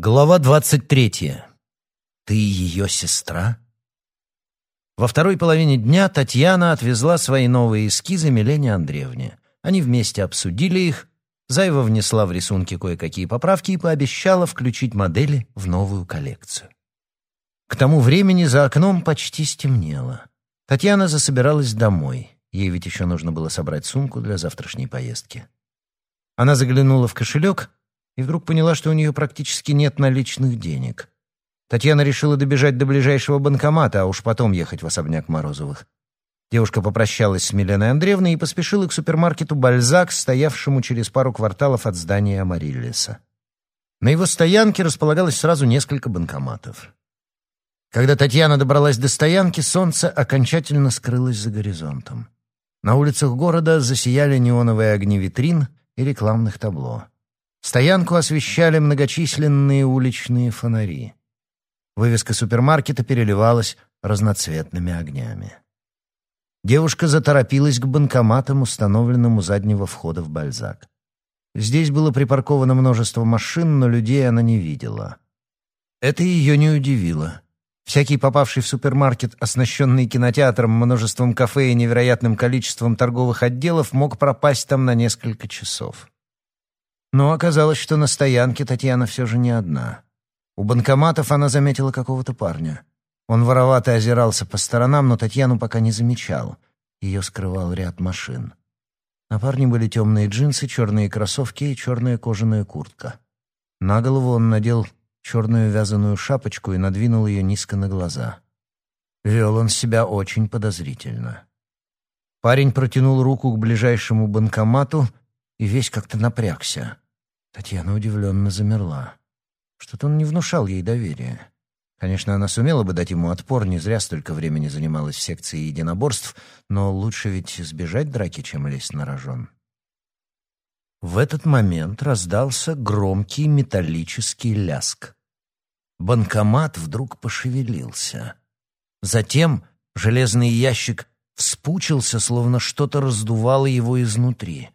Глава двадцать третья. Ты ее сестра? Во второй половине дня Татьяна отвезла свои новые эскизы Милене Андреевне. Они вместе обсудили их. Зайва внесла в рисунки кое-какие поправки и пообещала включить модели в новую коллекцию. К тому времени за окном почти стемнело. Татьяна засобиралась домой. Ей ведь еще нужно было собрать сумку для завтрашней поездки. Она заглянула в кошелек — и вдруг поняла, что у нее практически нет наличных денег. Татьяна решила добежать до ближайшего банкомата, а уж потом ехать в особняк Морозовых. Девушка попрощалась с Миленой Андреевной и поспешила к супермаркету «Бальзак», стоявшему через пару кварталов от здания Амариллиса. На его стоянке располагалось сразу несколько банкоматов. Когда Татьяна добралась до стоянки, солнце окончательно скрылось за горизонтом. На улицах города засияли неоновые огни витрин и рекламных табло. Стоянку освещали многочисленные уличные фонари. Вывеска супермаркета переливалась разноцветными огнями. Девушка заторопилась к банкоматам, установленным у заднего входа в Бальзак. Здесь было припарковано множество машин, но людей она не видела. Это ее не удивило. Всякий попавший в супермаркет, оснащенный кинотеатром, множеством кафе и невероятным количеством торговых отделов, мог пропасть там на несколько часов. Но оказалось, что на стоянке Татьяна все же не одна. У банкоматов она заметила какого-то парня. Он воровато озирался по сторонам, но Татьяну пока не замечал. Ее скрывал ряд машин. На парне были темные джинсы, черные кроссовки и черная кожаная куртка. На голову он надел черную вязаную шапочку и надвинул ее низко на глаза. Вел он себя очень подозрительно. Парень протянул руку к ближайшему банкомату и весь как-то напрягся. Татьяна удивленно замерла. Что-то он не внушал ей доверия. Конечно, она сумела бы дать ему отпор, не зря столько времени занималась в секции единоборств, но лучше ведь сбежать драки, чем лезть на рожон. В этот момент раздался громкий металлический ляск. Банкомат вдруг пошевелился. Затем железный ящик вспучился, словно что-то раздувало его изнутри.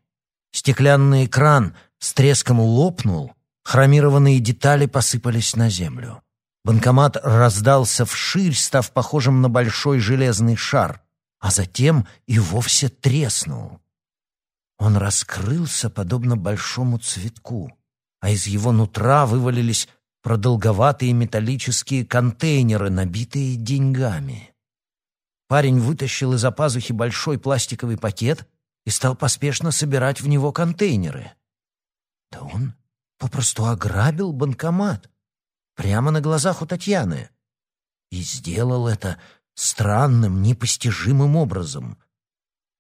Стеклянный экран с треском лопнул, хромированные детали посыпались на землю. Банкомат раздался вширь, став похожим на большой железный шар, а затем и вовсе треснул. Он раскрылся, подобно большому цветку, а из его нутра вывалились продолговатые металлические контейнеры, набитые деньгами. Парень вытащил из-за пазухи большой пластиковый пакет и стал поспешно собирать в него контейнеры. Да он попросту ограбил банкомат прямо на глазах у Татьяны. И сделал это странным, непостижимым образом.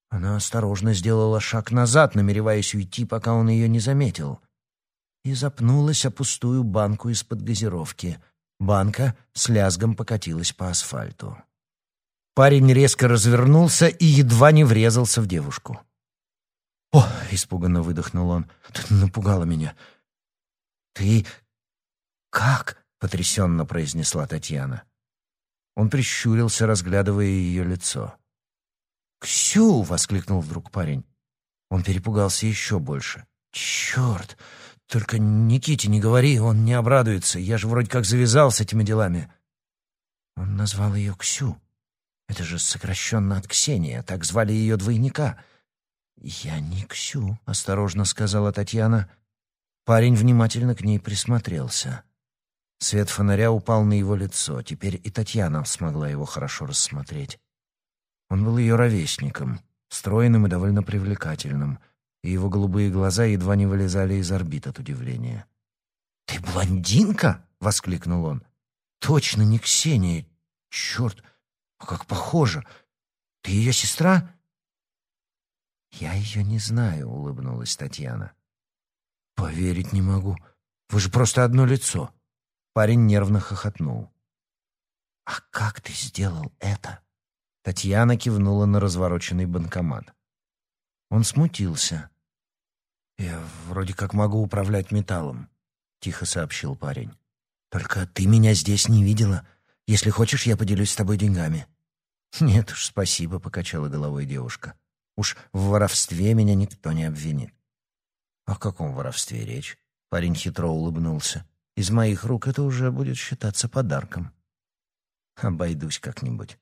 Она осторожно сделала шаг назад, намереваясь уйти, пока он ее не заметил. И запнулась о пустую банку из-под газировки. Банка с лязгом покатилась по асфальту. Парень резко развернулся и едва не врезался в девушку. «О!» — испуганно выдохнул он. «Ты напугала меня». «Ты... как?» — потрясенно произнесла Татьяна. Он прищурился, разглядывая ее лицо. «Ксю!» — воскликнул вдруг парень. Он перепугался еще больше. «Черт! Только Никите не говори, он не обрадуется. Я же вроде как завязал с этими делами». Он назвал ее Ксю. Это же сокращенно от Ксения, так звали ее двойника. «Я не Ксю», — осторожно сказала Татьяна. Парень внимательно к ней присмотрелся. Свет фонаря упал на его лицо. Теперь и Татьяна смогла его хорошо рассмотреть. Он был ее ровесником, стройным и довольно привлекательным, и его голубые глаза едва не вылезали из орбит от удивления. «Ты блондинка?» — воскликнул он. «Точно не Ксения. Черт, а как похоже. Ты ее сестра?» «Я ее не знаю», — улыбнулась Татьяна. «Поверить не могу. Вы же просто одно лицо». Парень нервно хохотнул. «А как ты сделал это?» Татьяна кивнула на развороченный банкомат. Он смутился. «Я вроде как могу управлять металлом», — тихо сообщил парень. «Только ты меня здесь не видела. Если хочешь, я поделюсь с тобой деньгами». «Нет уж, спасибо», — покачала головой девушка. Уж в воровстве меня никто не обвинит. О каком воровстве речь? Парень хитро улыбнулся. Из моих рук это уже будет считаться подарком. Обойдусь как-нибудь.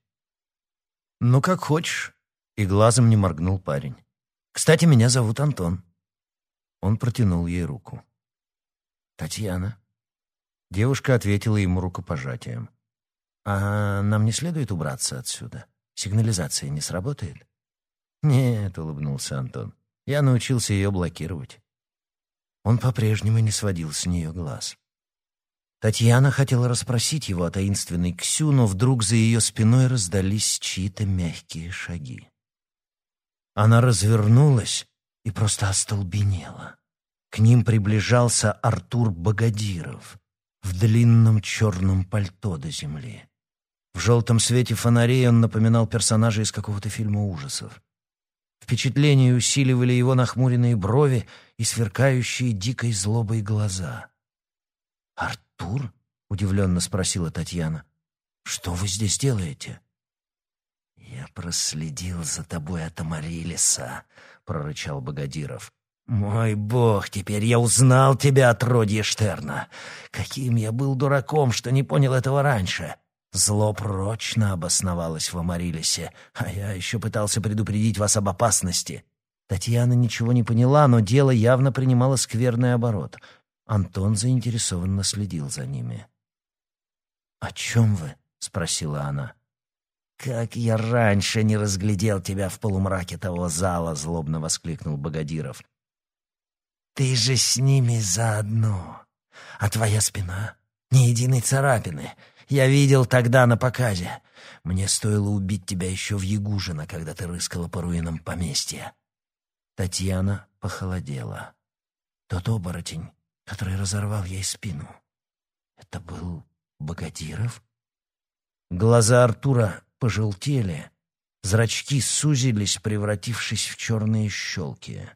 Ну, как хочешь. И глазом не моргнул парень. Кстати, меня зовут Антон. Он протянул ей руку. Татьяна. Девушка ответила ему рукопожатием. «А нам не следует убраться отсюда? Сигнализация не сработает?» «Нет», — улыбнулся Антон. «Я научился ее блокировать». Он по-прежнему не сводил с нее глаз. Татьяна хотела расспросить его о таинственной Ксю, но вдруг за ее спиной раздались чьи-то мягкие шаги. Она развернулась и просто остолбенела. К ним приближался Артур Богодиров в длинном черном пальто до земли. В желтом свете фонарей он напоминал персонажа из какого-то фильма ужасов. Впечатление усиливали его нахмуренные брови и сверкающие дикой злобой глаза. «Артур?» — удивленно спросила Татьяна. «Что вы здесь делаете?» «Я проследил за тобой от Амарилиса», — прорычал Богодиров. «Мой бог, теперь я узнал тебя, отродье Штерна! Каким я был дураком, что не понял этого раньше! Зло прочно обосновалось в Амарилисе, а я еще пытался предупредить вас об опасности». Татьяна ничего не поняла, но дело явно принимало скверный оборот. Антон заинтересованно следил за ними. «О чем вы?» — спросила она. «Как я раньше не разглядел тебя в полумраке того зала!» — злобно воскликнул Богодиров. «Ты же с ними заодно, а твоя спина — ни единой царапины. Я видел тогда на показе. Мне стоило убить тебя еще в Ягужино, когда ты рыскала по руинам поместья». Татьяна похолодела. Тот оборотень, который разорвал ей спину. Это был Богодиров? Глаза Артура пожелтели, зрачки сузились, превратившись в черные щелки.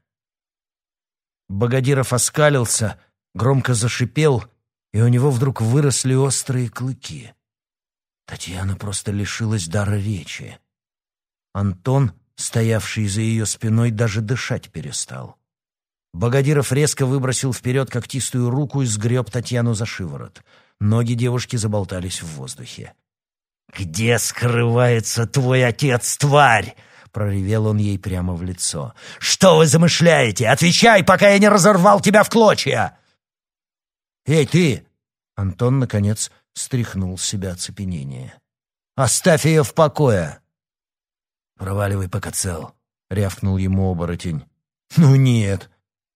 Богодиров оскалился, громко зашипел, и у него вдруг выросли острые клыки. Татьяна просто лишилась дара речи. Антон, стоявший за ее спиной, даже дышать перестал. Богодиров резко выбросил вперед когтистую руку и сгреб Татьяну за шиворот. Ноги девушки заболтались в воздухе. «Где скрывается твой отец, тварь?» — проревел он ей прямо в лицо. «Что вы замышляете? Отвечай, пока я не разорвал тебя в клочья!» «Эй, ты!» — Антон, наконец, стряхнул с себя оцепенение. «Оставь ее в покое!» «Проваливай, пока цел!» — рявкнул ему оборотень. «Ну нет!»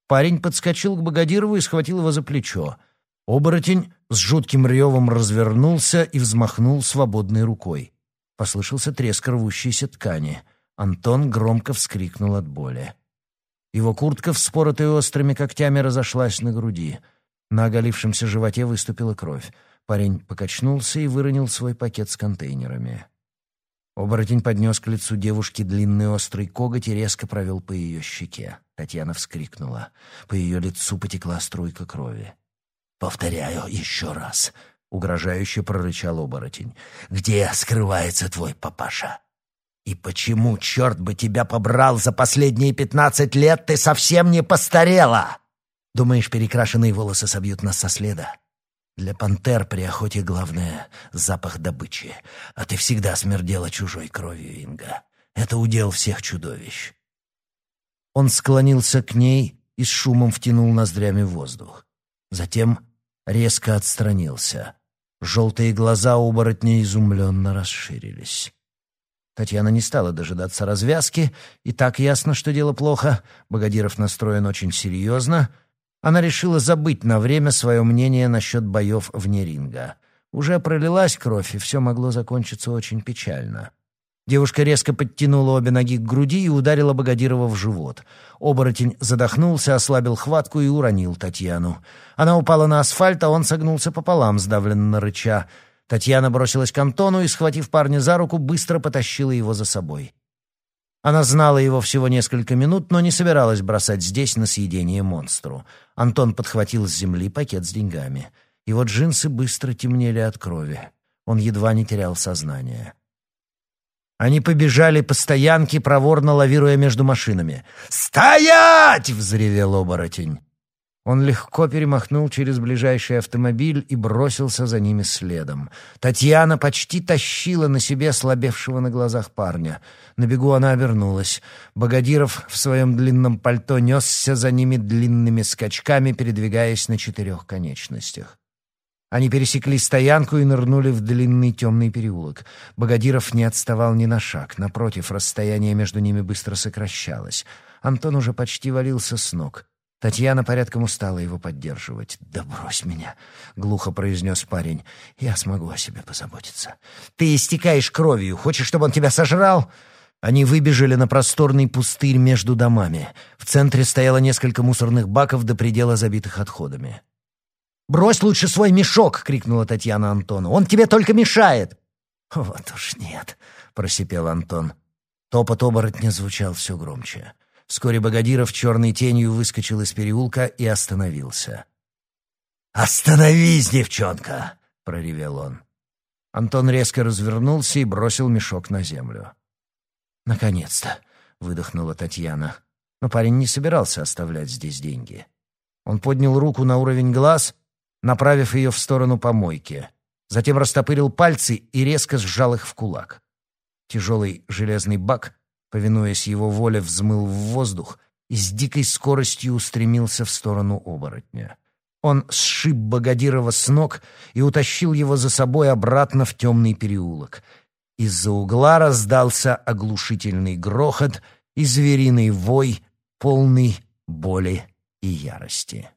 Парень подскочил к Богодирову и схватил его за плечо. Оборотень с жутким ревом развернулся и взмахнул свободной рукой. Послышался треск рвущейся ткани. Антон громко вскрикнул от боли. Его куртка, вспоротая острыми когтями, разошлась на груди. На оголившемся животе выступила кровь. Парень покачнулся и выронил свой пакет с контейнерами. Оборотень поднес к лицу девушки длинный острый коготь и резко провел по ее щеке. Татьяна вскрикнула. По ее лицу потекла струйка крови. «Повторяю еще раз», — угрожающе прорычал оборотень. «Где скрывается твой папаша? И почему, черт бы тебя побрал, за последние пятнадцать лет ты совсем не постарела? Думаешь, перекрашенные волосы собьют нас со следа? Для пантер при охоте главное — запах добычи, а ты всегда смердела чужой кровью, Инга. Это удел всех чудовищ». Он склонился к ней и с шумом втянул ноздрями воздух. Затем резко отстранился. Желтые глаза оборотня изумленно расширились. Татьяна не стала дожидаться развязки, и так ясно, что дело плохо. Богодиров настроен очень серьезно. Она решила забыть на время свое мнение насчет боев вне ринга. Уже пролилась кровь, и все могло закончиться очень печально. Девушка резко подтянула обе ноги к груди и ударила Богодирова в живот. Оборотень задохнулся, ослабил хватку и уронил Татьяну. Она упала на асфальт, а он согнулся пополам, сдавленно рыча. Татьяна бросилась к Антону и, схватив парня за руку, быстро потащила его за собой. Она знала его всего несколько минут, но не собиралась бросать здесь на съедение монстру. Антон подхватил с земли пакет с деньгами. Его джинсы быстро темнели от крови. Он едва не терял сознание. Они побежали по стоянке, проворно лавируя между машинами. «Стоять!» — взревел оборотень. Он легко перемахнул через ближайший автомобиль и бросился за ними следом. Татьяна почти тащила на себе слабевшего на глазах парня. На бегу она обернулась. Богодиров в своем длинном пальто несся за ними длинными скачками, передвигаясь на четырех конечностях. Они пересекли стоянку и нырнули в длинный темный переулок. Богодиров не отставал ни на шаг. Напротив, расстояние между ними быстро сокращалось. Антон уже почти валился с ног. Татьяна порядком устала его поддерживать. «Да брось меня», — глухо произнес парень. «Я смогу о себе позаботиться». «Ты истекаешь кровью. Хочешь, чтобы он тебя сожрал?» Они выбежали на просторный пустырь между домами. В центре стояло несколько мусорных баков до предела забитых отходами. «Брось лучше свой мешок!» — крикнула Татьяна Антону. «Он тебе только мешает!» «Вот уж нет!» — просипел Антон. Топот оборотня звучал все громче. Вскоре Богодиров черной тенью выскочил из переулка и остановился. «Остановись, девчонка!» — проревел он. Антон резко развернулся и бросил мешок на землю. «Наконец-то!» — выдохнула Татьяна. Но парень не собирался оставлять здесь деньги. Он поднял руку на уровень глаз, направив ее в сторону помойки. Затем растопырил пальцы и резко сжал их в кулак. Тяжелый железный бак повинуясь его воле, взмыл в воздух и с дикой скоростью устремился в сторону оборотня. Он сшиб Богодирова с ног и утащил его за собой обратно в темный переулок. Из-за угла раздался оглушительный грохот и звериный вой, полный боли и ярости.